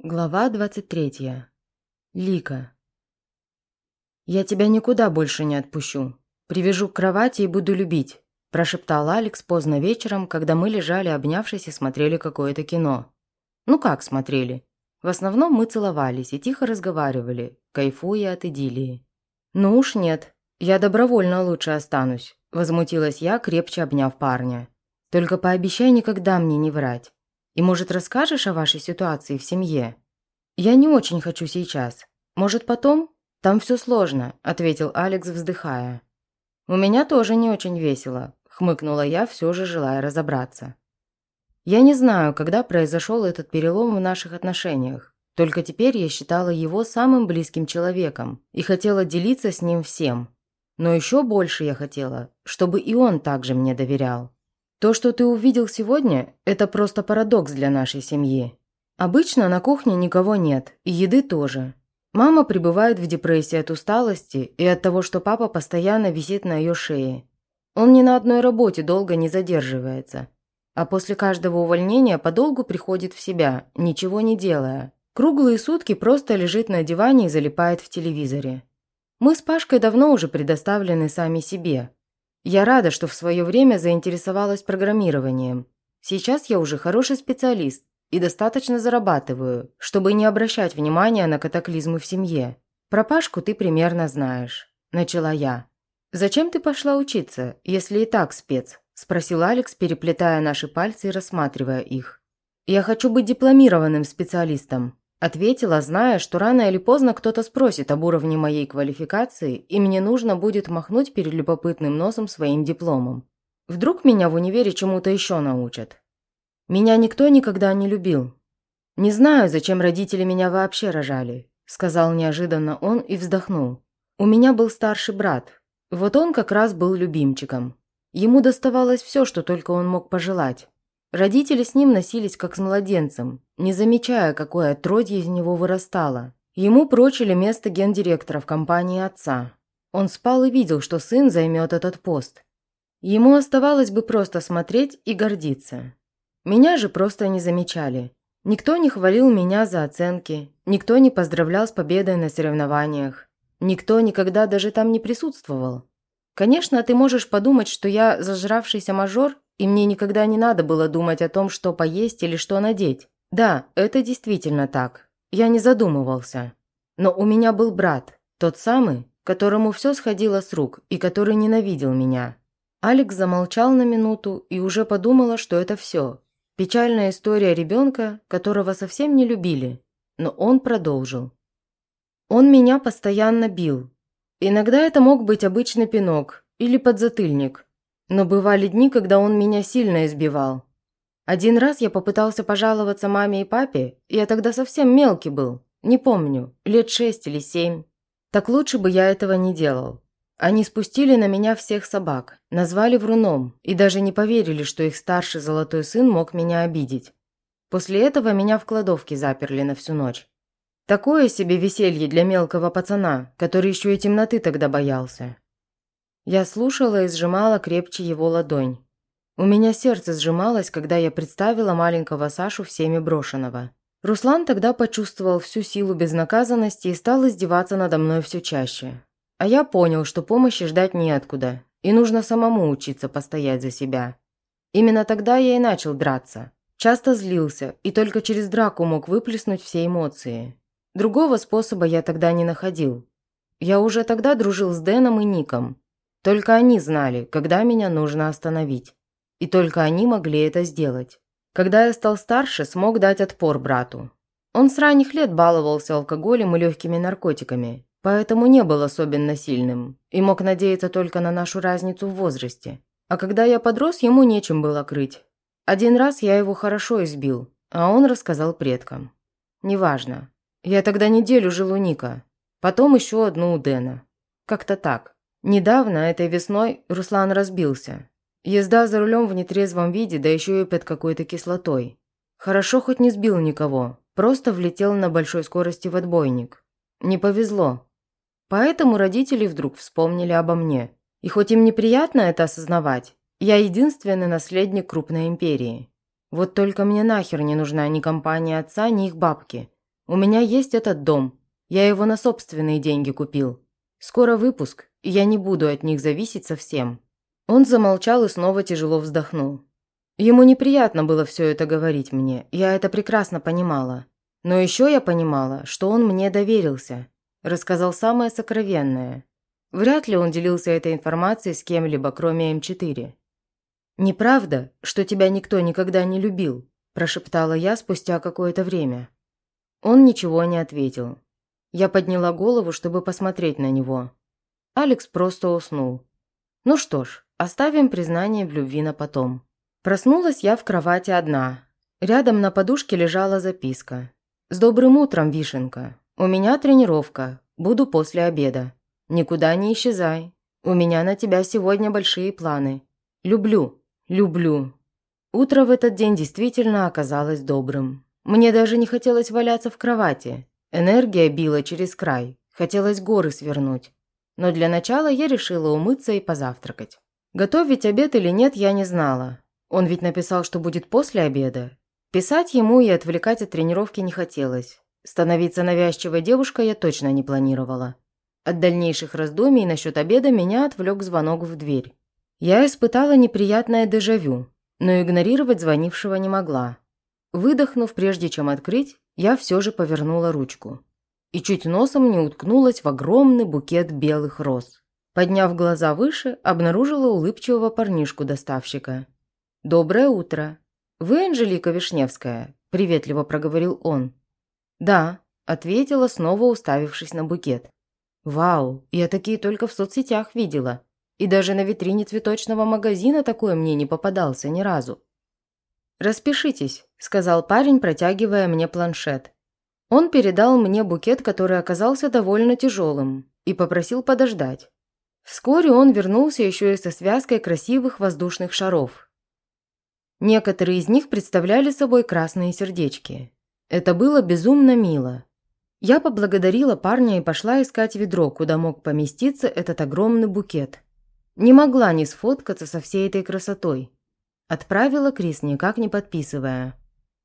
Глава 23. Лика. «Я тебя никуда больше не отпущу. Привяжу к кровати и буду любить», – прошептал Алекс поздно вечером, когда мы лежали, обнявшись и смотрели какое-то кино. Ну как смотрели? В основном мы целовались и тихо разговаривали, кайфуя от идиллии. «Ну уж нет, я добровольно лучше останусь», – возмутилась я, крепче обняв парня. «Только пообещай никогда мне не врать». И, может, расскажешь о вашей ситуации в семье? Я не очень хочу сейчас. Может, потом? Там все сложно», – ответил Алекс, вздыхая. «У меня тоже не очень весело», – хмыкнула я, все же желая разобраться. Я не знаю, когда произошел этот перелом в наших отношениях. Только теперь я считала его самым близким человеком и хотела делиться с ним всем. Но еще больше я хотела, чтобы и он также мне доверял. То, что ты увидел сегодня, это просто парадокс для нашей семьи. Обычно на кухне никого нет, и еды тоже. Мама пребывает в депрессии от усталости и от того, что папа постоянно висит на ее шее. Он ни на одной работе долго не задерживается. А после каждого увольнения подолгу приходит в себя, ничего не делая. Круглые сутки просто лежит на диване и залипает в телевизоре. Мы с Пашкой давно уже предоставлены сами себе, я рада, что в свое время заинтересовалась программированием. Сейчас я уже хороший специалист и достаточно зарабатываю, чтобы не обращать внимания на катаклизмы в семье. Про Пашку ты примерно знаешь», – начала я. «Зачем ты пошла учиться, если и так спец?» – спросил Алекс, переплетая наши пальцы и рассматривая их. «Я хочу быть дипломированным специалистом. Ответила, зная, что рано или поздно кто-то спросит об уровне моей квалификации, и мне нужно будет махнуть перед любопытным носом своим дипломом. Вдруг меня в универе чему-то еще научат. Меня никто никогда не любил. Не знаю, зачем родители меня вообще рожали, сказал неожиданно он и вздохнул. У меня был старший брат. Вот он как раз был любимчиком. Ему доставалось все, что только он мог пожелать. Родители с ним носились как с младенцем, не замечая, какое отродье из него вырастало. Ему прочили место гендиректора в компании отца. Он спал и видел, что сын займет этот пост. Ему оставалось бы просто смотреть и гордиться. Меня же просто не замечали. Никто не хвалил меня за оценки, никто не поздравлял с победой на соревнованиях, никто никогда даже там не присутствовал. Конечно, ты можешь подумать, что я зажравшийся мажор и мне никогда не надо было думать о том, что поесть или что надеть. Да, это действительно так. Я не задумывался. Но у меня был брат, тот самый, которому все сходило с рук и который ненавидел меня. Алекс замолчал на минуту и уже подумала, что это все. Печальная история ребенка, которого совсем не любили. Но он продолжил. Он меня постоянно бил. Иногда это мог быть обычный пинок или подзатыльник, но бывали дни, когда он меня сильно избивал. Один раз я попытался пожаловаться маме и папе, я тогда совсем мелкий был, не помню, лет шесть или семь. Так лучше бы я этого не делал. Они спустили на меня всех собак, назвали вруном и даже не поверили, что их старший золотой сын мог меня обидеть. После этого меня в кладовке заперли на всю ночь. Такое себе веселье для мелкого пацана, который еще и темноты тогда боялся. Я слушала и сжимала крепче его ладонь. У меня сердце сжималось, когда я представила маленького Сашу всеми брошенного. Руслан тогда почувствовал всю силу безнаказанности и стал издеваться надо мной все чаще. А я понял, что помощи ждать неоткуда, и нужно самому учиться постоять за себя. Именно тогда я и начал драться. Часто злился, и только через драку мог выплеснуть все эмоции. Другого способа я тогда не находил. Я уже тогда дружил с Дэном и Ником, только они знали, когда меня нужно остановить. И только они могли это сделать. Когда я стал старше, смог дать отпор брату. Он с ранних лет баловался алкоголем и легкими наркотиками, поэтому не был особенно сильным и мог надеяться только на нашу разницу в возрасте. А когда я подрос, ему нечем было крыть. Один раз я его хорошо избил, а он рассказал предкам. Неважно. Я тогда неделю жил у Ника, потом еще одну у Дэна. Как-то так. Недавно, этой весной, Руслан разбился. Езда за рулем в нетрезвом виде, да еще и под какой-то кислотой. Хорошо хоть не сбил никого, просто влетел на большой скорости в отбойник. Не повезло. Поэтому родители вдруг вспомнили обо мне. И хоть им неприятно это осознавать, я единственный наследник крупной империи. Вот только мне нахер не нужна ни компания отца, ни их бабки. У меня есть этот дом. Я его на собственные деньги купил. Скоро выпуск, и я не буду от них зависеть совсем». Он замолчал и снова тяжело вздохнул. Ему неприятно было все это говорить мне, я это прекрасно понимала. Но еще я понимала, что он мне доверился, рассказал самое сокровенное. Вряд ли он делился этой информацией с кем-либо, кроме М4. «Неправда, что тебя никто никогда не любил», – прошептала я спустя какое-то время. Он ничего не ответил. Я подняла голову, чтобы посмотреть на него. Алекс просто уснул. Ну что ж, оставим признание в любви на потом. Проснулась я в кровати одна. Рядом на подушке лежала записка. «С добрым утром, Вишенка. У меня тренировка. Буду после обеда. Никуда не исчезай. У меня на тебя сегодня большие планы. Люблю, люблю». Утро в этот день действительно оказалось добрым. Мне даже не хотелось валяться в кровати. Энергия била через край. Хотелось горы свернуть. Но для начала я решила умыться и позавтракать. Готовить обед или нет, я не знала. Он ведь написал, что будет после обеда. Писать ему и отвлекать от тренировки не хотелось. Становиться навязчивой девушкой я точно не планировала. От дальнейших раздумий насчет обеда меня отвлек звонок в дверь. Я испытала неприятное дежавю, но игнорировать звонившего не могла. Выдохнув, прежде чем открыть, я все же повернула ручку. И чуть носом не уткнулась в огромный букет белых роз. Подняв глаза выше, обнаружила улыбчивого парнишку-доставщика. «Доброе утро. Вы Анжелика Вишневская?» – приветливо проговорил он. «Да», – ответила, снова уставившись на букет. «Вау, я такие только в соцсетях видела. И даже на витрине цветочного магазина такое мне не попадался ни разу». «Распишитесь», – сказал парень, протягивая мне планшет. Он передал мне букет, который оказался довольно тяжелым, и попросил подождать. Вскоре он вернулся еще и со связкой красивых воздушных шаров, Некоторые из них представляли собой красные сердечки. Это было безумно мило. Я поблагодарила парня и пошла искать ведро, куда мог поместиться этот огромный букет. Не могла не сфоткаться со всей этой красотой. Отправила Крис, никак не подписывая.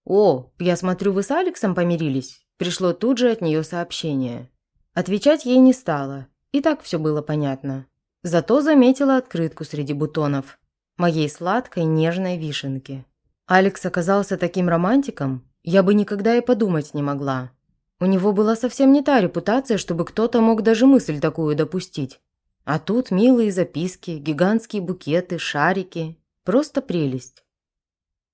«О, я смотрю, вы с Алексом помирились?» Пришло тут же от нее сообщение. Отвечать ей не стала. И так все было понятно. Зато заметила открытку среди бутонов моей сладкой нежной вишенки. Алекс оказался таким романтиком, я бы никогда и подумать не могла. У него была совсем не та репутация, чтобы кто-то мог даже мысль такую допустить. А тут милые записки, гигантские букеты, шарики. Просто прелесть.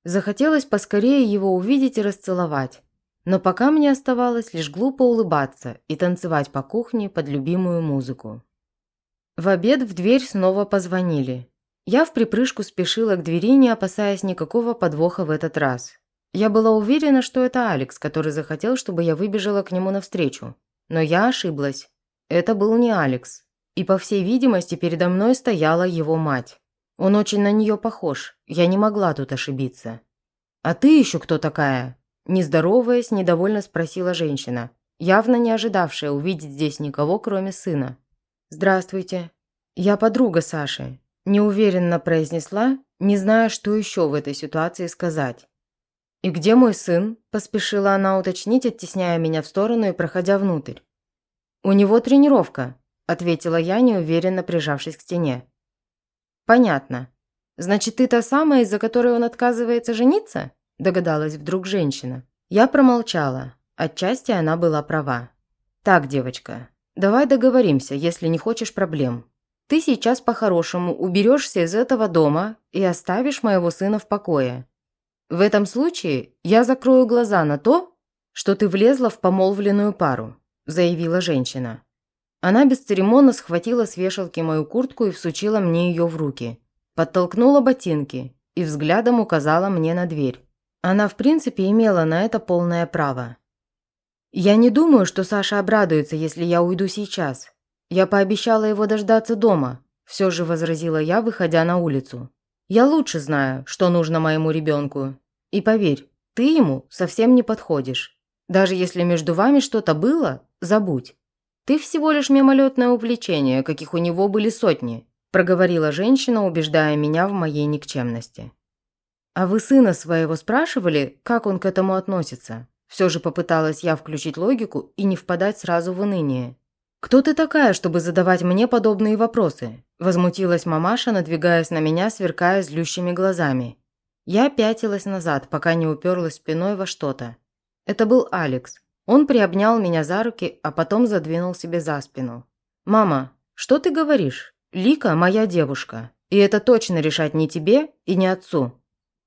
Захотелось поскорее его увидеть и расцеловать. Но пока мне оставалось лишь глупо улыбаться и танцевать по кухне под любимую музыку. В обед в дверь снова позвонили. Я в припрыжку спешила к двери, не опасаясь никакого подвоха в этот раз. Я была уверена, что это Алекс, который захотел, чтобы я выбежала к нему навстречу. Но я ошиблась. Это был не Алекс. И, по всей видимости, передо мной стояла его мать. Он очень на нее похож. Я не могла тут ошибиться. «А ты еще кто такая?» Нездороваясь, недовольно спросила женщина, явно не ожидавшая увидеть здесь никого, кроме сына. «Здравствуйте. Я подруга Саши неуверенно произнесла, не зная, что еще в этой ситуации сказать. «И где мой сын?» – поспешила она уточнить, оттесняя меня в сторону и проходя внутрь. «У него тренировка», – ответила я, неуверенно прижавшись к стене. «Понятно. Значит, ты та самая, из-за которой он отказывается жениться?» – догадалась вдруг женщина. Я промолчала. Отчасти она была права. «Так, девочка, давай договоримся, если не хочешь проблем. Ты сейчас по-хорошему уберешься из этого дома и оставишь моего сына в покое. В этом случае я закрою глаза на то, что ты влезла в помолвленную пару», – заявила женщина. Она бесцеремонно схватила с вешалки мою куртку и всучила мне ее в руки. Подтолкнула ботинки и взглядом указала мне на дверь. Она, в принципе, имела на это полное право. «Я не думаю, что Саша обрадуется, если я уйду сейчас», «Я пообещала его дождаться дома», – все же возразила я, выходя на улицу. «Я лучше знаю, что нужно моему ребенку. И поверь, ты ему совсем не подходишь. Даже если между вами что-то было, забудь. Ты всего лишь мимолетное увлечение, каких у него были сотни», – проговорила женщина, убеждая меня в моей никчемности. «А вы сына своего спрашивали, как он к этому относится?» Все же попыталась я включить логику и не впадать сразу в уныние. «Кто ты такая, чтобы задавать мне подобные вопросы?» Возмутилась мамаша, надвигаясь на меня, сверкая злющими глазами. Я пятилась назад, пока не уперлась спиной во что-то. Это был Алекс. Он приобнял меня за руки, а потом задвинул себе за спину. «Мама, что ты говоришь? Лика – моя девушка. И это точно решать не тебе и не отцу.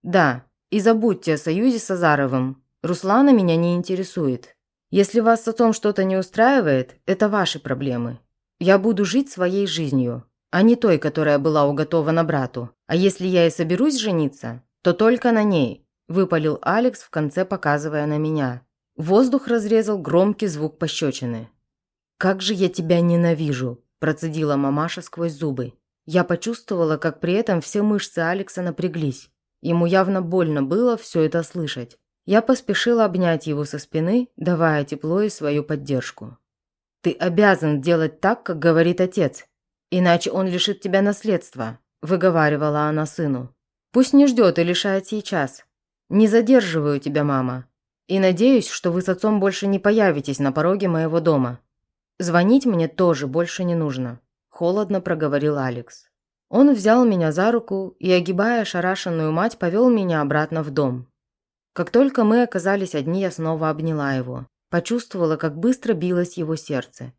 Да, и забудьте о союзе с Азаровым. Руслана меня не интересует. Если вас с отцом что-то не устраивает, это ваши проблемы. Я буду жить своей жизнью, а не той, которая была уготована брату. А если я и соберусь жениться, то только на ней», – выпалил Алекс в конце, показывая на меня. Воздух разрезал громкий звук пощечины. «Как же я тебя ненавижу!» – процедила мамаша сквозь зубы. Я почувствовала, как при этом все мышцы Алекса напряглись. Ему явно больно было все это слышать. Я поспешила обнять его со спины, давая тепло и свою поддержку. «Ты обязан делать так, как говорит отец, иначе он лишит тебя наследства», – выговаривала она сыну. «Пусть не ждет и лишает сейчас. Не задерживаю тебя, мама. И надеюсь, что вы с отцом больше не появитесь на пороге моего дома. Звонить мне тоже больше не нужно», – холодно проговорил Алекс. Он взял меня за руку и, огибая ошарашенную мать, повел меня обратно в дом. Как только мы оказались одни, я снова обняла его. Почувствовала, как быстро билось его сердце.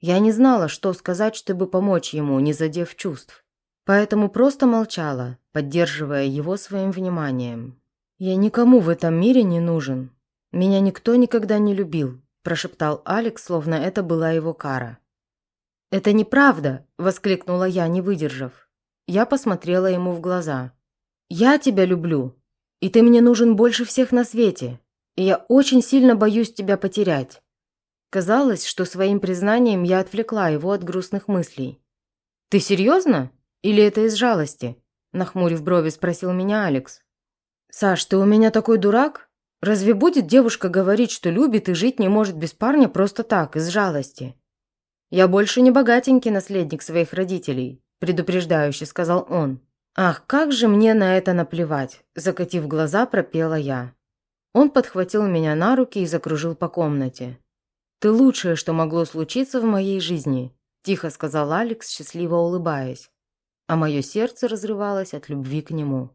Я не знала, что сказать, чтобы помочь ему, не задев чувств. Поэтому просто молчала, поддерживая его своим вниманием. «Я никому в этом мире не нужен», «Меня никто никогда не любил», – прошептал Алекс, словно это была его кара. «Это неправда!» – воскликнула я, не выдержав. Я посмотрела ему в глаза. «Я тебя люблю, и ты мне нужен больше всех на свете, и я очень сильно боюсь тебя потерять». Казалось, что своим признанием я отвлекла его от грустных мыслей. «Ты серьезно? Или это из жалости?» – нахмурив брови, спросил меня Алекс. «Саш, ты у меня такой дурак?» Разве будет девушка говорить, что любит и жить не может без парня просто так, из жалости? «Я больше не богатенький наследник своих родителей», – предупреждающе сказал он. «Ах, как же мне на это наплевать!» – закатив глаза, пропела я. Он подхватил меня на руки и закружил по комнате. «Ты лучшее, что могло случиться в моей жизни», – тихо сказал Алекс, счастливо улыбаясь. А мое сердце разрывалось от любви к нему.